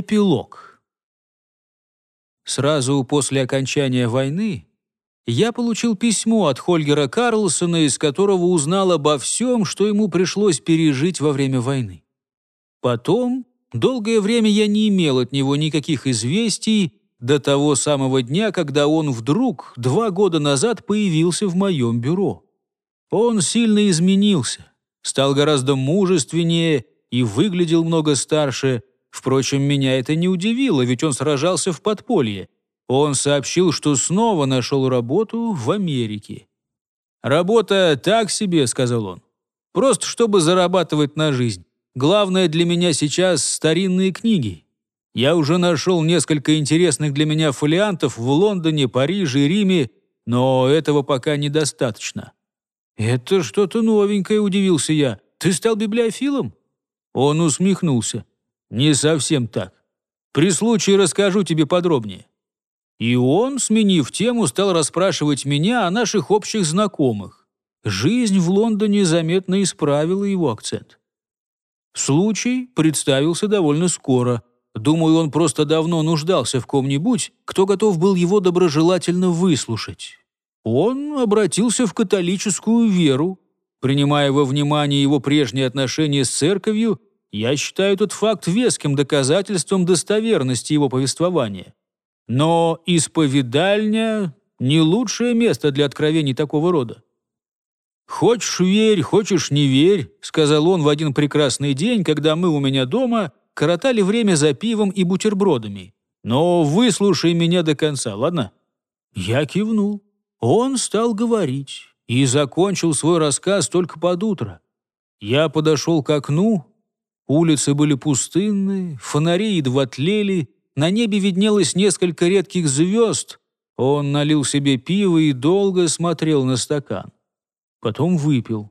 Эпилог. Сразу после окончания войны я получил письмо от Хольгера Карлсона, из которого узнал обо всем, что ему пришлось пережить во время войны. Потом, долгое время я не имел от него никаких известий до того самого дня, когда он вдруг два года назад появился в моем бюро. Он сильно изменился, стал гораздо мужественнее и выглядел много старше – Впрочем, меня это не удивило, ведь он сражался в подполье. Он сообщил, что снова нашел работу в Америке. «Работа так себе», — сказал он. «Просто чтобы зарабатывать на жизнь. Главное для меня сейчас старинные книги. Я уже нашел несколько интересных для меня фолиантов в Лондоне, Париже Риме, но этого пока недостаточно». «Это что-то новенькое», — удивился я. «Ты стал библиофилом?» Он усмехнулся. «Не совсем так. При случае расскажу тебе подробнее». И он, сменив тему, стал расспрашивать меня о наших общих знакомых. Жизнь в Лондоне заметно исправила его акцент. Случай представился довольно скоро. Думаю, он просто давно нуждался в ком-нибудь, кто готов был его доброжелательно выслушать. Он обратился в католическую веру, принимая во внимание его прежние отношения с церковью я считаю этот факт веским доказательством достоверности его повествования. Но исповедальня – не лучшее место для откровений такого рода. «Хочешь – верь, хочешь – не верь», – сказал он в один прекрасный день, когда мы у меня дома коротали время за пивом и бутербродами. «Но выслушай меня до конца, ладно?» Я кивнул. Он стал говорить и закончил свой рассказ только под утро. Я подошел к окну Улицы были пустынны, фонари едва тлели, на небе виднелось несколько редких звезд. Он налил себе пиво и долго смотрел на стакан. Потом выпил.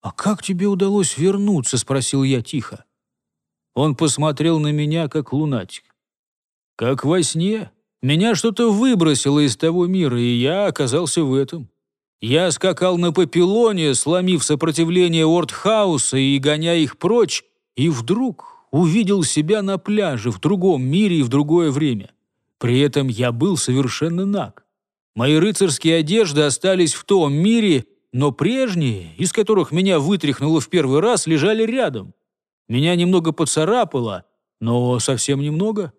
«А как тебе удалось вернуться?» — спросил я тихо. Он посмотрел на меня, как лунатик. «Как во сне. Меня что-то выбросило из того мира, и я оказался в этом. Я скакал на Папилоне, сломив сопротивление Ортхауса и гоняя их прочь, и вдруг увидел себя на пляже в другом мире и в другое время. При этом я был совершенно наг. Мои рыцарские одежды остались в том мире, но прежние, из которых меня вытряхнуло в первый раз, лежали рядом. Меня немного поцарапало, но совсем немного.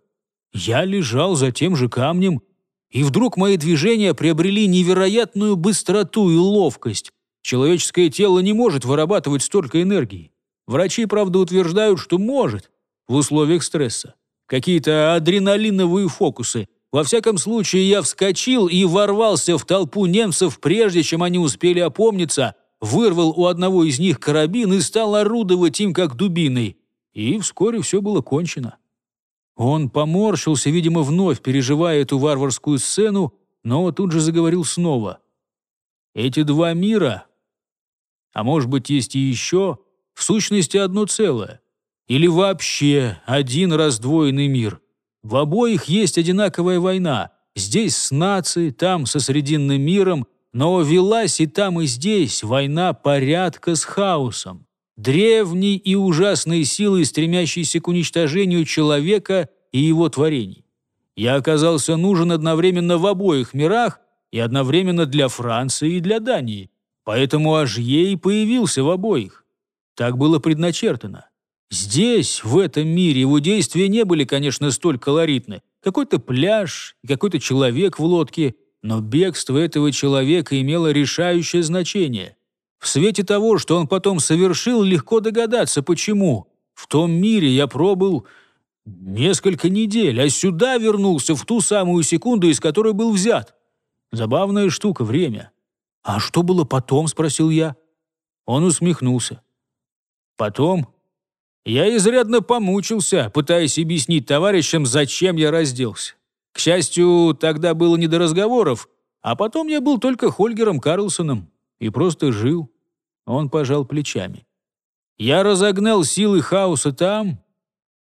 Я лежал за тем же камнем, и вдруг мои движения приобрели невероятную быстроту и ловкость. Человеческое тело не может вырабатывать столько энергии. Врачи, правда, утверждают, что может в условиях стресса. Какие-то адреналиновые фокусы. Во всяком случае, я вскочил и ворвался в толпу немцев, прежде чем они успели опомниться, вырвал у одного из них карабин и стал орудовать им как дубиной. И вскоре все было кончено. Он поморщился, видимо, вновь переживая эту варварскую сцену, но тут же заговорил снова. «Эти два мира, а может быть, есть и еще, в сущности одно целое. Или вообще один раздвоенный мир. В обоих есть одинаковая война. Здесь с нацией, там со Срединным миром, но велась и там, и здесь война порядка с хаосом. Древней и ужасной силой, стремящейся к уничтожению человека и его творений. Я оказался нужен одновременно в обоих мирах и одновременно для Франции и для Дании. Поэтому Ажье и появился в обоих. Так было предначертано. Здесь, в этом мире, его действия не были, конечно, столь колоритны. Какой-то пляж и какой-то человек в лодке, но бегство этого человека имело решающее значение. В свете того, что он потом совершил, легко догадаться, почему. В том мире я пробыл несколько недель, а сюда вернулся в ту самую секунду, из которой был взят. Забавная штука — время. «А что было потом?» — спросил я. Он усмехнулся. Потом я изрядно помучился, пытаясь объяснить товарищам, зачем я разделся. К счастью, тогда было не до разговоров, а потом я был только Хольгером Карлсоном и просто жил. Он пожал плечами. Я разогнал силы хаоса там,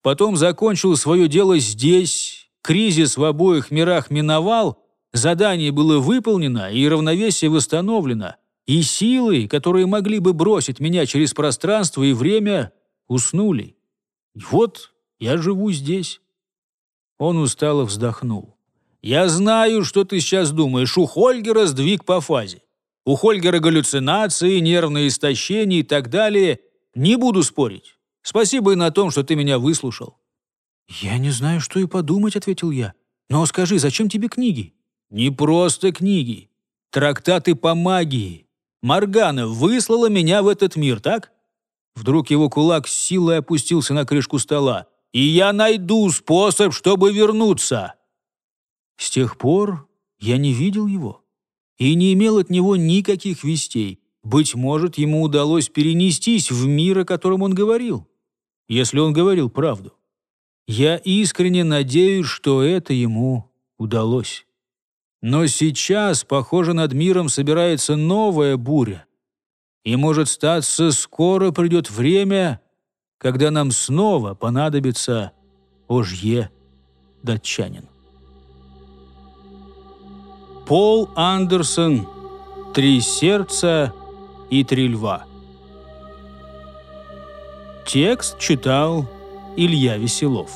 потом закончил свое дело здесь, кризис в обоих мирах миновал, задание было выполнено и равновесие восстановлено — и силы, которые могли бы бросить меня через пространство и время, уснули. И вот я живу здесь. Он устало вздохнул. «Я знаю, что ты сейчас думаешь. У Хольгера сдвиг по фазе. У Хольгера галлюцинации, нервное истощение и так далее. Не буду спорить. Спасибо и на том, что ты меня выслушал». «Я не знаю, что и подумать», — ответил я. «Но скажи, зачем тебе книги?» «Не просто книги. Трактаты по магии. Моргана выслала меня в этот мир, так?» Вдруг его кулак с силой опустился на крышку стола. «И я найду способ, чтобы вернуться!» С тех пор я не видел его и не имел от него никаких вестей. Быть может, ему удалось перенестись в мир, о котором он говорил, если он говорил правду. Я искренне надеюсь, что это ему удалось. Но сейчас, похоже, над миром собирается новая буря. И, может статься, скоро придет время, когда нам снова понадобится Ожье датчанин. Пол Андерсон «Три сердца и три льва». Текст читал Илья Веселов.